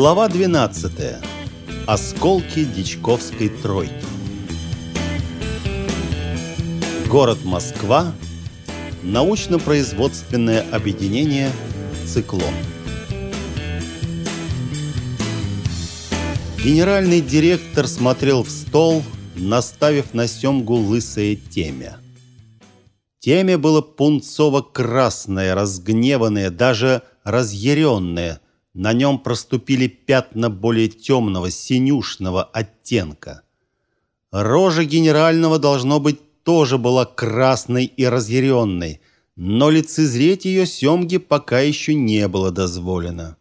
Глава 12. Осколки Дичковской тройки. Город Москва. Научно-производственное объединение «Циклон». Генеральный директор смотрел в стол, наставив на семгу лысое темя. Темя было пунцово-красное, разгневанное, даже разъяренное – на нем проступили пятна более темного, синюшного оттенка. Рожа генерального, должно быть, тоже была красной и разъяренной, но лицезреть ее Семге пока еще не было дозволено.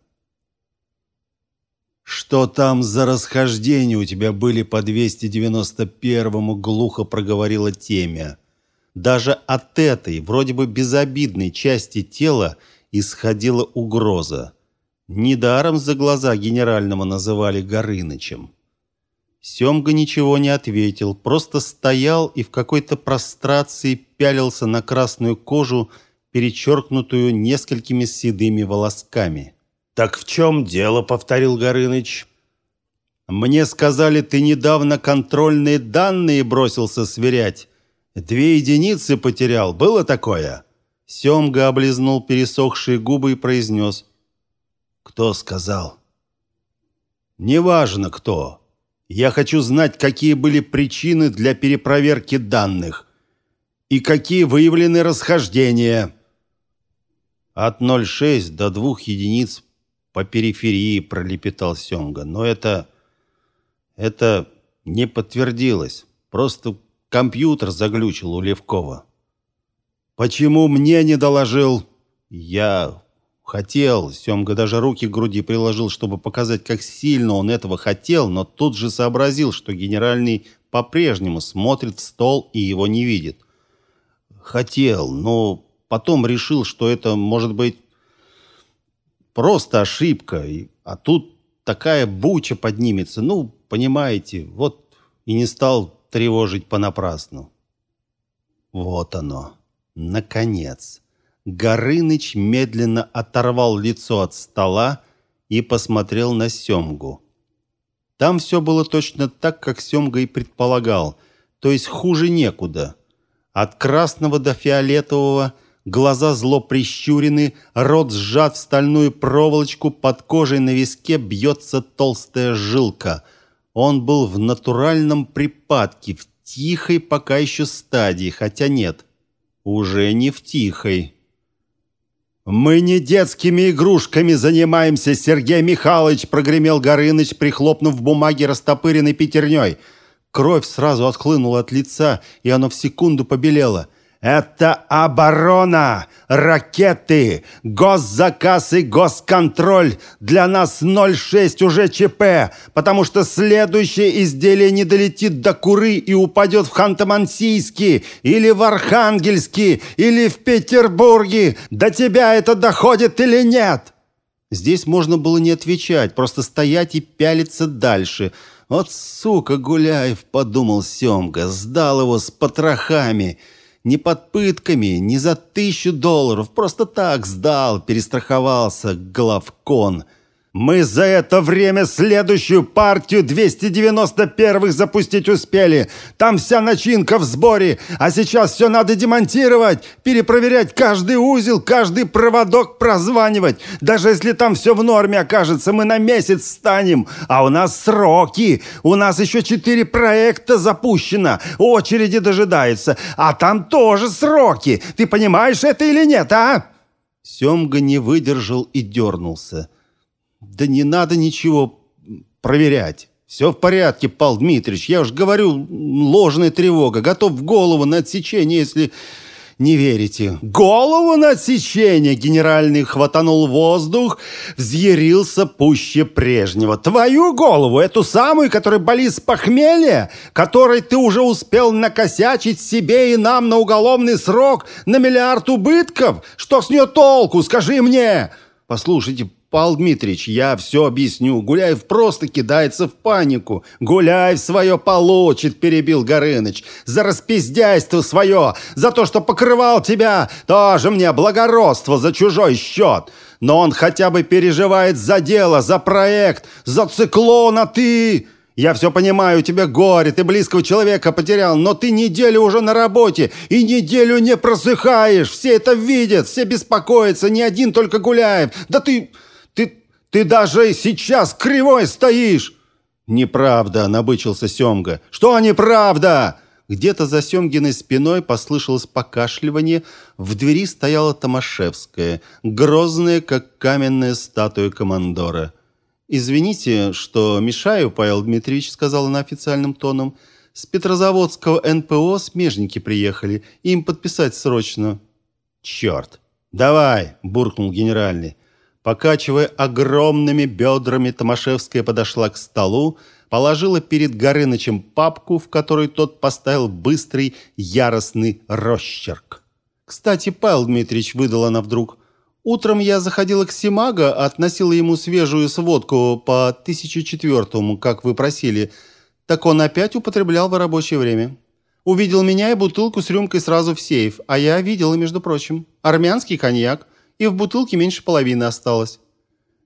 «Что там за расхождения у тебя были по 291-му?» — глухо проговорила Темя. Даже от этой, вроде бы безобидной части тела исходила угроза. Недаром за глаза генерального называли Горынычем. Семга ничего не ответил, просто стоял и в какой-то прострации пялился на красную кожу, перечеркнутую несколькими седыми волосками. «Так в чем дело?» — повторил Горыныч. «Мне сказали, ты недавно контрольные данные бросился сверять. Две единицы потерял. Было такое?» Семга облизнул пересохшие губы и произнес. Кто сказал? Неважно кто. Я хочу знать, какие были причины для перепроверки данных и какие выявлены расхождения. От 0,6 до 2 единиц по периферии пролепетал Сёмга. Но это... это не подтвердилось. Просто компьютер заглючил у Левкова. Почему мне не доложил? Я Хотел, Семга даже руки к груди приложил, чтобы показать, как сильно он этого хотел, но тут же сообразил, что генеральный по-прежнему смотрит в стол и его не видит. Хотел, но потом решил, что это может быть просто ошибка, а тут такая буча поднимется. Ну, понимаете, вот и не стал тревожить понапрасну. Вот оно, наконец. Горыныч медленно оторвал лицо от стола и посмотрел на Семгу. Там все было точно так, как Семга и предполагал, то есть хуже некуда. От красного до фиолетового глаза зло прищурены, рот сжат в стальную проволочку, под кожей на виске бьется толстая жилка. Он был в натуральном припадке, в тихой пока еще стадии, хотя нет, уже не в тихой. «Мы не детскими игрушками занимаемся, Сергей Михайлович!» прогремел Горыныч, прихлопнув бумаги растопыренной пятерней. Кровь сразу отхлынула от лица, и оно в секунду побелело. Это оборона, ракеты, госзаказ и госконтроль. Для нас 06 уже ЧП, потому что следующее изделие не долетит до Куры и упадет в Ханты-Мансийске или в Архангельске или в Петербурге. До тебя это доходит или нет? Здесь можно было не отвечать, просто стоять и пялиться дальше. Вот сука Гуляев, подумал Семга, сдал его с потрохами. Не под пытками, не за тысячу долларов. Просто так сдал, перестраховался главкон. Мы за это время следующую партию 291-х запустить успели. Там вся начинка в сборе, а сейчас все надо демонтировать, перепроверять каждый узел, каждый проводок прозванивать. Даже если там все в норме окажется, мы на месяц станем. А у нас сроки. У нас еще четыре проекта запущено. Очереди дожидаются. А там тоже сроки. Ты понимаешь это или нет, а? Семга не выдержал и дернулся. Да не надо ничего проверять. Все в порядке, Павел Дмитриевич. Я уж говорю, ложная тревога. Готов в голову на отсечение, если не верите. Голову на отсечение! Генеральный хватанул воздух, взъярился пуще прежнего. Твою голову, эту самую, которая болит с похмелья, которой ты уже успел накосячить себе и нам на уголовный срок на миллиард убытков? Что с нее толку, скажи мне? Послушайте, Павел Дмитриевич, я все объясню. Гуляев просто кидается в панику. Гуляев свое получит, перебил Горыныч. За распиздяйство свое, за то, что покрывал тебя. Тоже мне благородство за чужой счет. но он хотя бы переживает за дело, за проект, за циклон, а ты... Я все понимаю, у тебя горе, ты близкого человека потерял, но ты неделю уже на работе и неделю не просыхаешь. Все это видят, все беспокоятся, не один только Гуляев. Да ты... ты... ты даже сейчас кривой стоишь!» «Неправда», — набычился Семга. «Что неправда?» Где-то за Семгиной спиной послышалось покашливание. В двери стояла Томашевская, грозная, как каменная статуя командора. «Извините, что мешаю, Павел Дмитриевич», — сказала она официальным тоном. «С Петрозаводского НПО смежники приехали. Им подписать срочно». «Черт! Давай!» — буркнул генеральный. Покачивая огромными бедрами, Томашевская подошла к столу, положила перед Горынычем папку, в которой тот поставил быстрый, яростный росчерк. «Кстати, Павел Дмитриевич», — выдала она вдруг, — Утром я заходила к Симага, относила ему свежую сводку по 1004-му, как вы просили. Так он опять употреблял в рабочее время. Увидел меня и бутылку с рюмкой сразу в сейф, а я видела, между прочим, армянский коньяк, и в бутылке меньше половины осталось.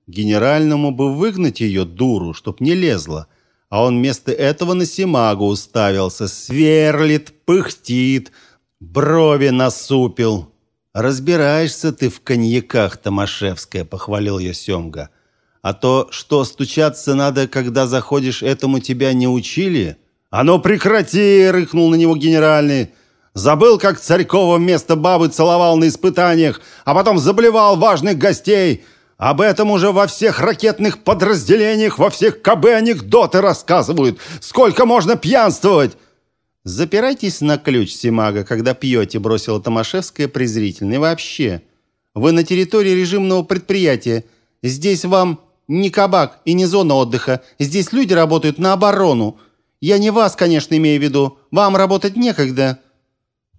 Генеральному бы выгнать ее, дуру, чтоб не лезла, а он вместо этого на Симагу уставился, сверлит, пыхтит, брови насупил. «Разбираешься ты в коньяках, Томашевская», — похвалил ее Семга. «А то, что стучаться надо, когда заходишь, этому тебя не учили?» «А ну прекрати!» — рыкнул на него генеральный. «Забыл, как Царькова вместо бабы целовал на испытаниях, а потом заблевал важных гостей. Об этом уже во всех ракетных подразделениях, во всех КБ анекдоты рассказывают. Сколько можно пьянствовать?» «Запирайтесь на ключ, Симага, когда пьете», — бросила Томашевская презрительно. «И вообще, вы на территории режимного предприятия. Здесь вам не кабак и не зона отдыха. Здесь люди работают на оборону. Я не вас, конечно, имею в виду. Вам работать некогда».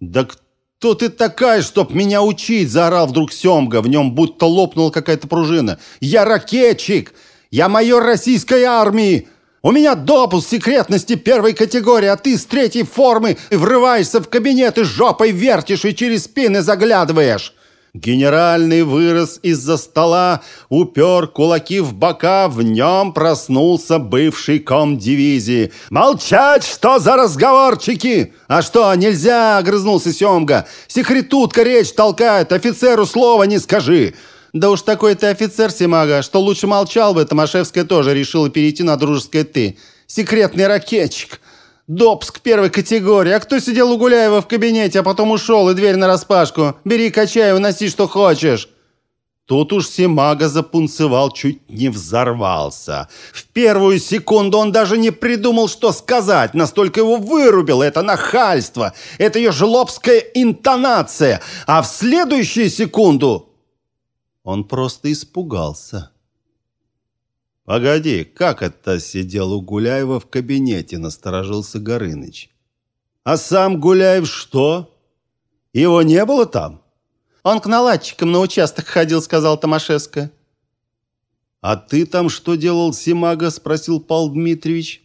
«Да кто ты такая, чтоб меня учить?» — заорал вдруг Семга. В нем будто лопнула какая-то пружина. «Я ракетчик! Я майор российской армии! У меня допуск секретности первой категории, а ты с третьей формы врываешься в кабинет и жопой вертишь и через спины заглядываешь. Генеральный вырос из-за стола, упер кулаки в бока, в нем проснулся бывший ком дивизии. «Молчать! Что за разговорчики?» «А что, нельзя?» — огрызнулся Семга. «Секретутка речь толкает, офицеру слова не скажи!» Да уж такой ты офицер, Симага, что лучше молчал бы, Томашевская тоже решила перейти на дружеское «ты». Секретный ракетчик. Допуск первой категории. А кто сидел у Гуляева в кабинете, а потом ушел, и дверь нараспашку? Бери, качай, уноси, что хочешь. Тут уж Симага запунцевал, чуть не взорвался. В первую секунду он даже не придумал, что сказать. Настолько его вырубило это нахальство, это ее жлобская интонация. А в следующую секунду он просто испугался. «Погоди, как это сидел у Гуляева в кабинете?» – насторожился Горыныч. «А сам Гуляев что? Его не было там?» «Он к наладчикам на участок ходил», – сказал Томашевская. «А ты там что делал, Симага?» – спросил Павел Дмитриевич.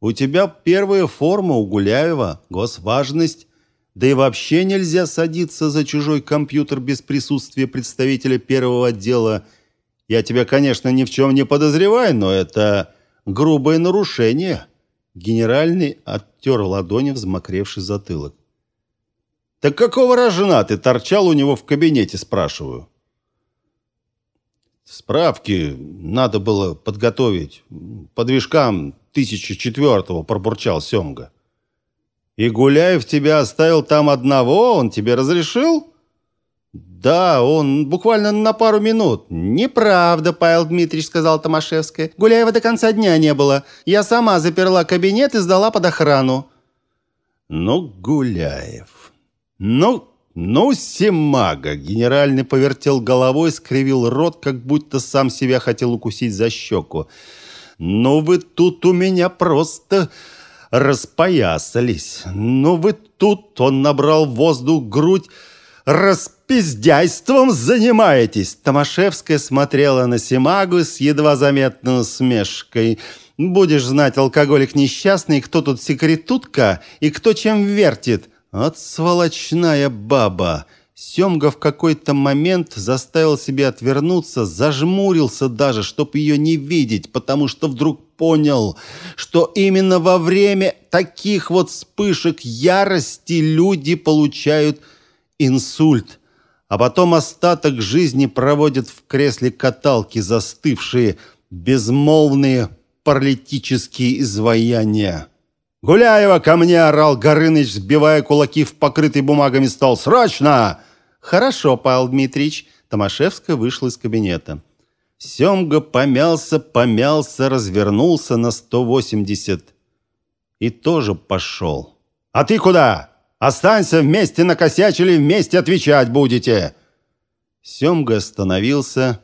«У тебя первая форма у Гуляева, госважность, да и вообще нельзя садиться за чужой компьютер без присутствия представителя первого отдела. Я тебя, конечно, ни в чем не подозреваю, но это грубое нарушение. Генеральный оттер ладони взмокревший затылок. «Так какого рожна ты торчал у него в кабинете?» – спрашиваю. «Справки надо было подготовить. По движкам 1004-го», – пробурчал Семга. И Гуляев тебя оставил там одного? Он тебе разрешил? Да, он буквально на пару минут. Неправда, Павел Дмитриевич, сказал Томашевская. Гуляева до конца дня не было. Я сама заперла кабинет и сдала под охрану. Ну, Гуляев. Ну, ну, Семага. Генеральный повертел головой, скривил рот, как будто сам себя хотел укусить за щеку. Ну, вы тут у меня просто распоясались. Ну вы тут, он набрал воздух грудь, распиздяйством занимаетесь. Томашевская смотрела на Симагу с едва заметной усмешкой. Будешь знать, алкоголик несчастный, кто тут секретутка и кто чем вертит. От сволочная баба. Семга в какой-то момент заставил себя отвернуться, зажмурился даже, чтобы ее не видеть, потому что вдруг понял, что именно во время таких вот вспышек ярости люди получают инсульт, а потом остаток жизни проводят в кресле каталки застывшие, безмолвные паралитические изваяния. «Гуляева, ко мне!» – орал Горыныч, сбивая кулаки в покрытый бумагами стол. «Срочно!» «Хорошо, Павел Дмитриевич». Томашевская вышла из кабинета. Семга помялся, помялся, развернулся на 180 и тоже пошел. «А ты куда? Останься вместе накосячили, вместе отвечать будете!» Семга остановился,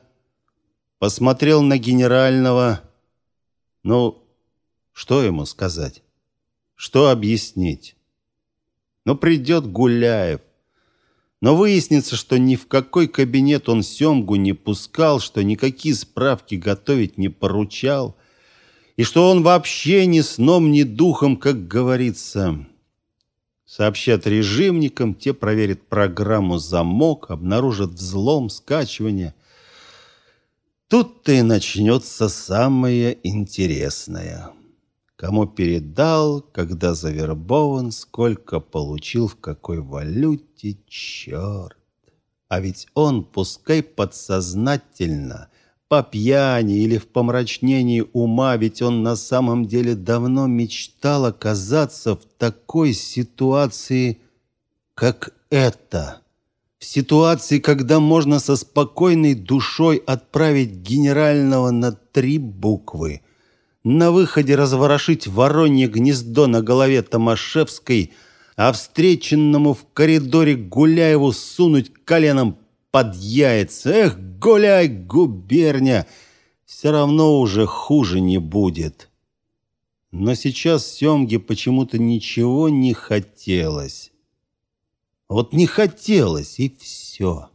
посмотрел на генерального. Ну, что ему сказать? Что объяснить? Ну, придет Гуляев. Но выяснится, что ни в какой кабинет он Семгу не пускал, что никакие справки готовить не поручал, и что он вообще ни сном, ни духом, как говорится. Сообщат режимникам, те проверят программу «Замок», обнаружат взлом, скачивание. Тут-то и начнется самое интересное. Кому передал, когда завербован, сколько получил, в какой валюте, черт. А ведь он, пускай подсознательно, по пьяни или в помрачнении ума, ведь он на самом деле давно мечтал оказаться в такой ситуации, как эта. В ситуации, когда можно со спокойной душой отправить генерального на три буквы – на выходе разворошить воронье гнездо на голове Томашевской, а встреченному в коридоре Гуляеву сунуть коленом под яйца. Эх, гуляй, губерня! Все равно уже хуже не будет. Но сейчас Семге почему-то ничего не хотелось. Вот не хотелось, и все.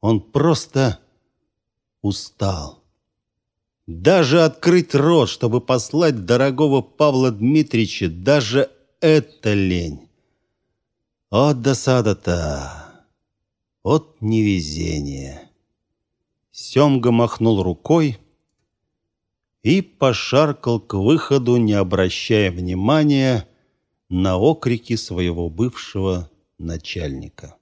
Он просто устал. Даже открыть рот, чтобы послать дорогого Павла Дмитриевича, даже это лень. От досада-то, от невезения. Семга махнул рукой и пошаркал к выходу, не обращая внимания на окрики своего бывшего начальника.